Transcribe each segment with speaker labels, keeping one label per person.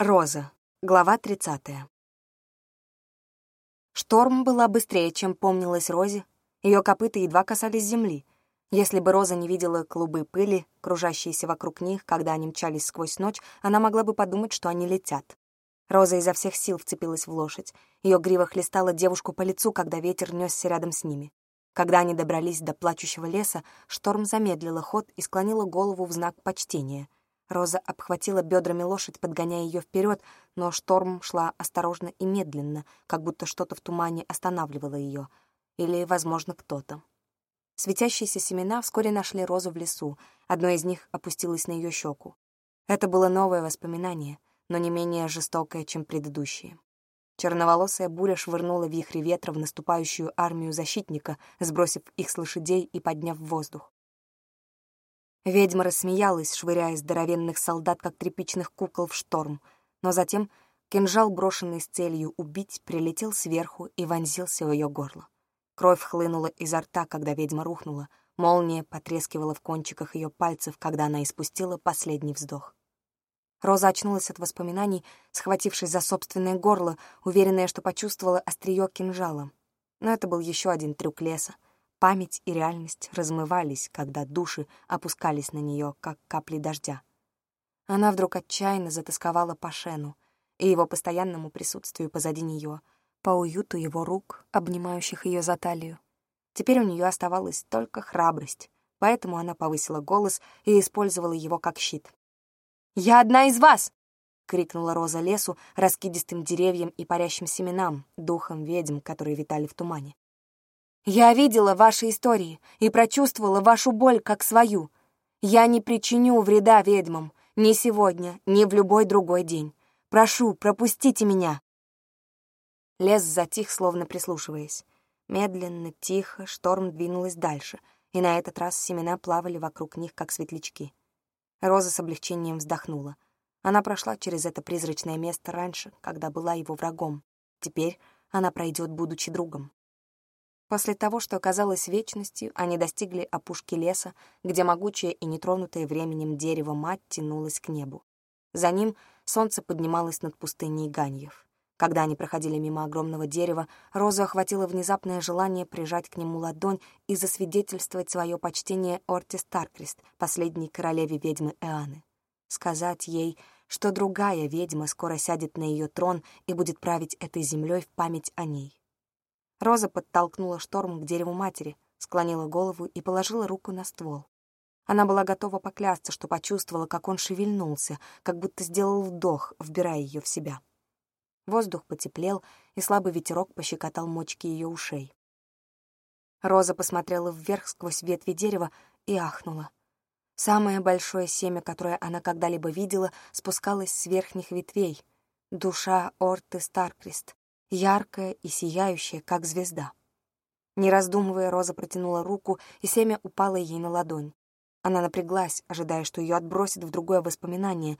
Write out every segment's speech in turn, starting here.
Speaker 1: Роза. Глава 30. Шторм была быстрее, чем помнилась Розе. Ее копыта едва касались земли. Если бы Роза не видела клубы пыли, кружащиеся вокруг них, когда они мчались сквозь ночь, она могла бы подумать, что они летят. Роза изо всех сил вцепилась в лошадь. Ее грива хлестала девушку по лицу, когда ветер несся рядом с ними. Когда они добрались до плачущего леса, шторм замедлила ход и склонила голову в знак почтения — Роза обхватила бедрами лошадь, подгоняя ее вперед, но шторм шла осторожно и медленно, как будто что-то в тумане останавливало ее. Или, возможно, кто-то. Светящиеся семена вскоре нашли Розу в лесу. Одно из них опустилось на ее щеку. Это было новое воспоминание, но не менее жестокое, чем предыдущие. Черноволосая буря швырнула вихри ветра в наступающую армию защитника, сбросив их с лошадей и подняв в воздух. Ведьма рассмеялась, швыряя здоровенных солдат, как тряпичных кукол, в шторм. Но затем кинжал, брошенный с целью убить, прилетел сверху и вонзился в ее горло. Кровь хлынула изо рта, когда ведьма рухнула. Молния потрескивала в кончиках ее пальцев, когда она испустила последний вздох. Роза очнулась от воспоминаний, схватившись за собственное горло, уверенная, что почувствовала острие кинжала. Но это был еще один трюк леса — Память и реальность размывались, когда души опускались на нее, как капли дождя. Она вдруг отчаянно затасковала по Шену и его постоянному присутствию позади нее, по уюту его рук, обнимающих ее за талию. Теперь у нее оставалась только храбрость, поэтому она повысила голос и использовала его как щит. «Я одна из вас!» — крикнула Роза лесу, раскидистым деревьям и парящим семенам, духом ведьм, которые витали в тумане. Я видела ваши истории и прочувствовала вашу боль как свою. Я не причиню вреда ведьмам ни сегодня, ни в любой другой день. Прошу, пропустите меня». Лес затих, словно прислушиваясь. Медленно, тихо, шторм двинулась дальше, и на этот раз семена плавали вокруг них, как светлячки. Роза с облегчением вздохнула. Она прошла через это призрачное место раньше, когда была его врагом. Теперь она пройдет, будучи другом. После того, что оказалось вечностью, они достигли опушки леса, где могучее и нетронутое временем дерево мать тянулось к небу. За ним солнце поднималось над пустыней Ганьев. Когда они проходили мимо огромного дерева, Розу охватило внезапное желание прижать к нему ладонь и засвидетельствовать свое почтение Орти Старкрест, последней королеве ведьмы Эаны. Сказать ей, что другая ведьма скоро сядет на ее трон и будет править этой землей в память о ней. Роза подтолкнула шторм к дереву матери, склонила голову и положила руку на ствол. Она была готова поклясться, что почувствовала, как он шевельнулся, как будто сделал вдох, вбирая ее в себя. Воздух потеплел, и слабый ветерок пощекотал мочки ее ушей. Роза посмотрела вверх сквозь ветви дерева и ахнула. Самое большое семя, которое она когда-либо видела, спускалось с верхних ветвей. Душа Орты Старкрест, яркая и сияющая, как звезда. Не раздумывая, Роза протянула руку, и семя упало ей на ладонь. Она напряглась, ожидая, что ее отбросит в другое воспоминание,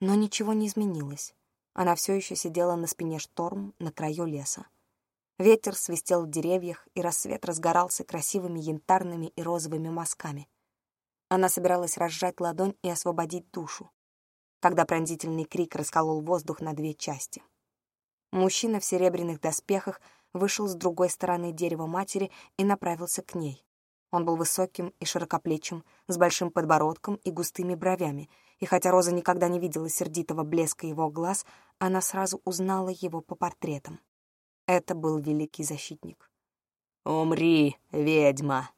Speaker 1: но ничего не изменилось. Она все еще сидела на спине шторм на краю леса. Ветер свистел в деревьях, и рассвет разгорался красивыми янтарными и розовыми мазками. Она собиралась разжать ладонь и освободить душу, когда пронзительный крик расколол воздух на две части. Мужчина в серебряных доспехах вышел с другой стороны дерева матери и направился к ней. Он был высоким и широкоплечим, с большим подбородком и густыми бровями, и хотя Роза никогда не видела сердитого блеска его глаз, она сразу узнала его по портретам. Это был великий защитник. «Умри, ведьма!»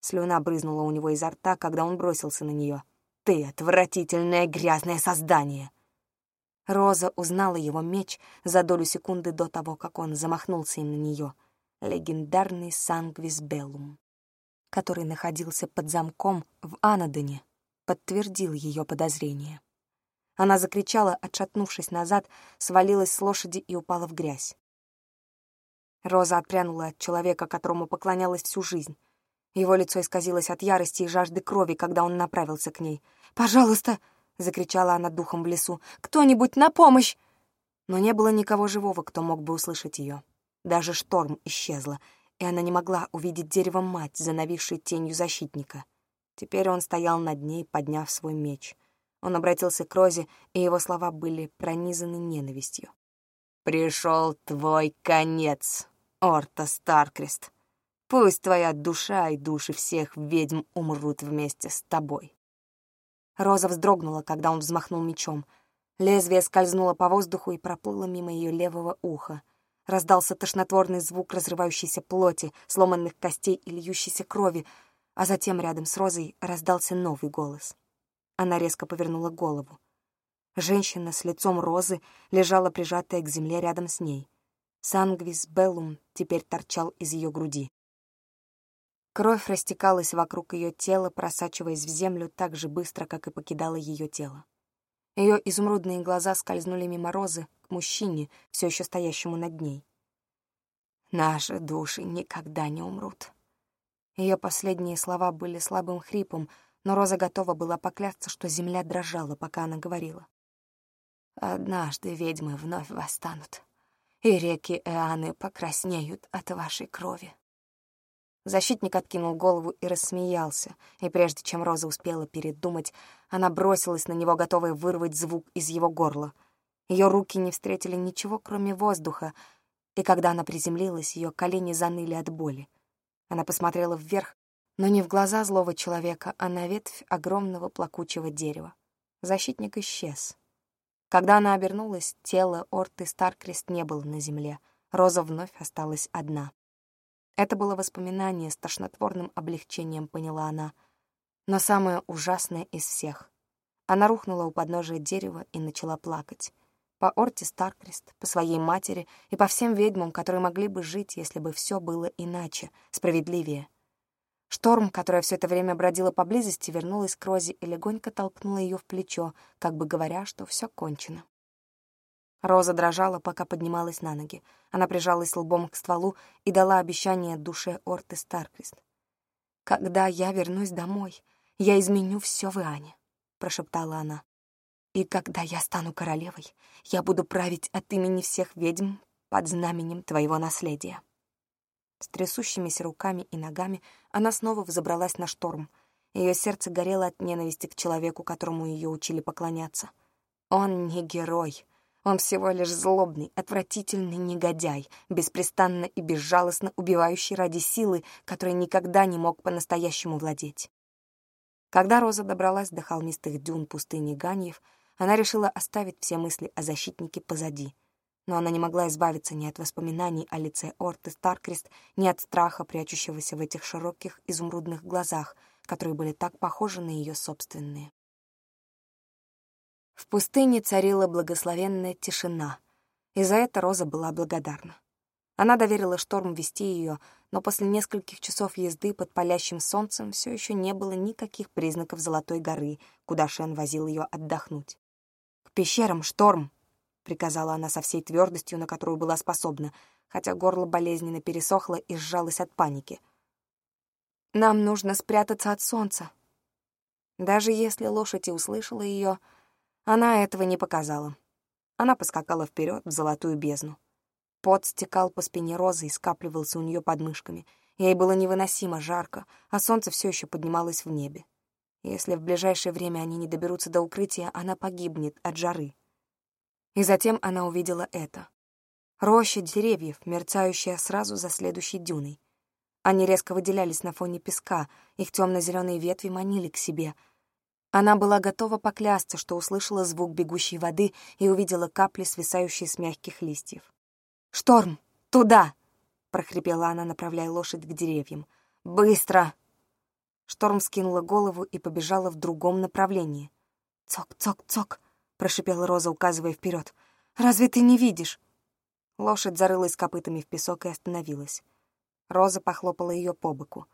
Speaker 1: Слюна брызнула у него изо рта, когда он бросился на нее. «Ты отвратительное грязное создание!» Роза узнала его меч за долю секунды до того, как он замахнулся им на нее. Легендарный Сангвис Беллум, который находился под замком в Анадоне, подтвердил ее подозрение. Она закричала, отшатнувшись назад, свалилась с лошади и упала в грязь. Роза отпрянула от человека, которому поклонялась всю жизнь. Его лицо исказилось от ярости и жажды крови, когда он направился к ней. «Пожалуйста!» — закричала она духом в лесу. «Кто-нибудь на помощь!» Но не было никого живого, кто мог бы услышать ее. Даже шторм исчезла, и она не могла увидеть дерево мать, занавившей тенью защитника. Теперь он стоял над ней, подняв свой меч. Он обратился к Розе, и его слова были пронизаны ненавистью. «Пришел твой конец, Орта Старкрест. Пусть твоя душа и души всех ведьм умрут вместе с тобой». Роза вздрогнула, когда он взмахнул мечом. Лезвие скользнуло по воздуху и проплыло мимо ее левого уха. Раздался тошнотворный звук разрывающейся плоти, сломанных костей и льющейся крови, а затем рядом с Розой раздался новый голос. Она резко повернула голову. Женщина с лицом Розы лежала прижатая к земле рядом с ней. Сангвис Беллум теперь торчал из ее груди. Кровь растекалась вокруг ее тела, просачиваясь в землю так же быстро, как и покидала ее тело. Ее изумрудные глаза скользнули мимо розы к мужчине, все еще стоящему над ней. «Наши души никогда не умрут». Ее последние слова были слабым хрипом, но Роза готова была поклясться, что земля дрожала, пока она говорила. «Однажды ведьмы вновь восстанут, и реки Эаны покраснеют от вашей крови». Защитник откинул голову и рассмеялся, и прежде чем Роза успела передумать, она бросилась на него, готовая вырвать звук из его горла. Ее руки не встретили ничего, кроме воздуха, и когда она приземлилась, ее колени заныли от боли. Она посмотрела вверх, но не в глаза злого человека, а на ветвь огромного плакучего дерева. Защитник исчез. Когда она обернулась, тело Орты Старкрест не было на земле. Роза вновь осталась одна. Это было воспоминание с тошнотворным облегчением, поняла она. Но самое ужасное из всех. Она рухнула у подножия дерева и начала плакать. По Орте Старкрест, по своей матери и по всем ведьмам, которые могли бы жить, если бы все было иначе, справедливее. Шторм, которая все это время бродила поблизости, вернулась к Розе и легонько толкнула ее в плечо, как бы говоря, что все кончено. Роза дрожала, пока поднималась на ноги. Она прижалась лбом к стволу и дала обещание душе Орты Старквист. «Когда я вернусь домой, я изменю все в Иане», — прошептала она. «И когда я стану королевой, я буду править от имени всех ведьм под знаменем твоего наследия». С трясущимися руками и ногами она снова взобралась на шторм. Ее сердце горело от ненависти к человеку, которому ее учили поклоняться. Он не герой, он всего лишь злобный, отвратительный негодяй, беспрестанно и безжалостно убивающий ради силы, которой никогда не мог по-настоящему владеть. Когда Роза добралась до холмистых дюн пустыни Ганьев, она решила оставить все мысли о защитнике позади. Но она не могла избавиться ни от воспоминаний о лице Орты Старкрест, ни от страха, прячущегося в этих широких изумрудных глазах, которые были так похожи на ее собственные. В пустыне царила благословенная тишина, и за это Роза была благодарна. Она доверила шторм вести ее, но после нескольких часов езды под палящим солнцем все еще не было никаких признаков Золотой горы, куда Шен возил ее отдохнуть. «К пещерам, шторм!» — приказала она со всей твердостью, на которую была способна, хотя горло болезненно пересохло и сжалось от паники. «Нам нужно спрятаться от солнца». Даже если лошадь и услышала ее, она этого не показала. Она поскакала вперед в золотую бездну. Пот стекал по спине розы и скапливался у нее под мышками. Ей было невыносимо жарко, а солнце все еще поднималось в небе. Если в ближайшее время они не доберутся до укрытия, она погибнет от жары. И затем она увидела это. Роща деревьев, мерцающая сразу за следующей дюной. Они резко выделялись на фоне песка, их темно-зеленые ветви манили к себе — она была готова поклясться, что услышала звук бегущей воды и увидела капли, свисающие с мягких листьев. «Шторм! Туда!» — прохрипела она, направляя лошадь к деревьям. «Быстро!» Шторм скинула голову и побежала в другом направлении. «Цок-цок-цок!» — прошипела Роза, указывая вперед. «Разве ты не видишь?» Лошадь зарылась копытами в песок и остановилась. Роза похлопала ее по боку.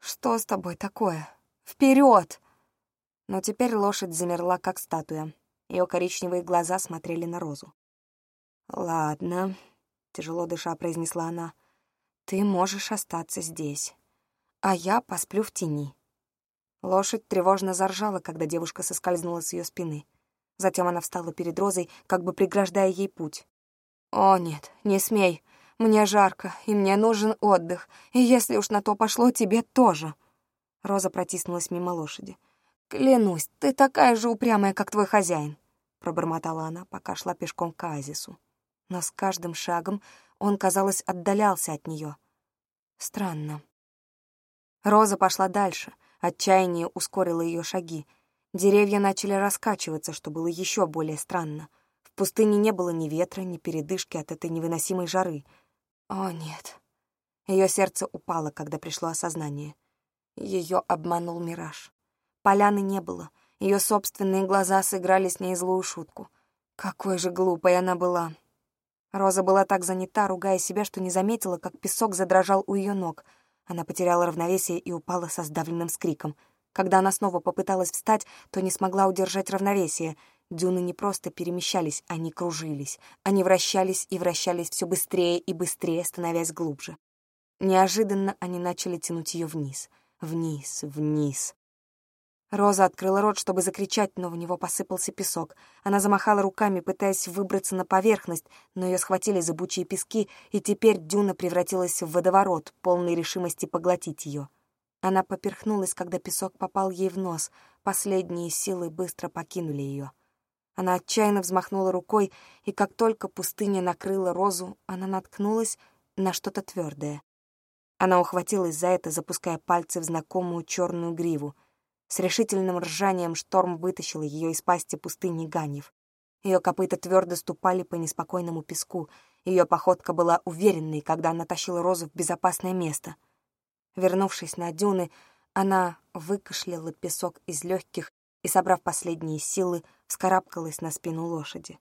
Speaker 1: «Что с тобой такое? Вперед!» Но теперь лошадь замерла, как статуя. Ее коричневые глаза смотрели на Розу. «Ладно», — тяжело дыша произнесла она, — «ты можешь остаться здесь, а я посплю в тени». Лошадь тревожно заржала, когда девушка соскользнула с ее спины. Затем она встала перед Розой, как бы преграждая ей путь. «О, нет, не смей. Мне жарко, и мне нужен отдых, и если уж на то пошло, тебе тоже». Роза протиснулась мимо лошади. «Клянусь, ты такая же упрямая, как твой хозяин», — пробормотала она, пока шла пешком к оазису. Но с каждым шагом он, казалось, отдалялся от нее. Странно. Роза пошла дальше, отчаяние ускорило ее шаги. Деревья начали раскачиваться, что было еще более странно. В пустыне не было ни ветра, ни передышки от этой невыносимой жары. О, нет. Ее сердце упало, когда пришло осознание. Ее обманул мираж. Поляны не было. Ее собственные глаза сыграли с ней злую шутку. Какой же глупой она была. Роза была так занята, ругая себя, что не заметила, как песок задрожал у ее ног. Она потеряла равновесие и упала со сдавленным скриком. Когда она снова попыталась встать, то не смогла удержать равновесие. Дюны не просто перемещались, они кружились. Они вращались и вращались все быстрее и быстрее, становясь глубже. Неожиданно они начали тянуть ее вниз. Вниз, вниз. Роза открыла рот, чтобы закричать, но в него посыпался песок. Она замахала руками, пытаясь выбраться на поверхность, но ее схватили зыбучие пески, и теперь дюна превратилась в водоворот, полный решимости поглотить ее. Она поперхнулась, когда песок попал ей в нос. Последние силы быстро покинули ее. Она отчаянно взмахнула рукой, и как только пустыня накрыла Розу, она наткнулась на что-то твердое. Она ухватилась за это, запуская пальцы в знакомую черную гриву — с решительным ржанием шторм вытащил ее из пасти пустыни Ганьев. Ее копыта твердо ступали по неспокойному песку. Ее походка была уверенной, когда она тащила Розу в безопасное место. Вернувшись на дюны, она выкашляла песок из легких и, собрав последние силы, вскарабкалась на спину лошади.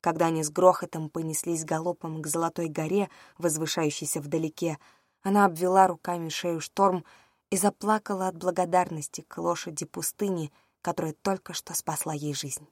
Speaker 1: Когда они с грохотом понеслись галопом к Золотой горе, возвышающейся вдалеке, она обвела руками шею шторм и заплакала от благодарности к лошади пустыни, которая только что спасла ей жизнь.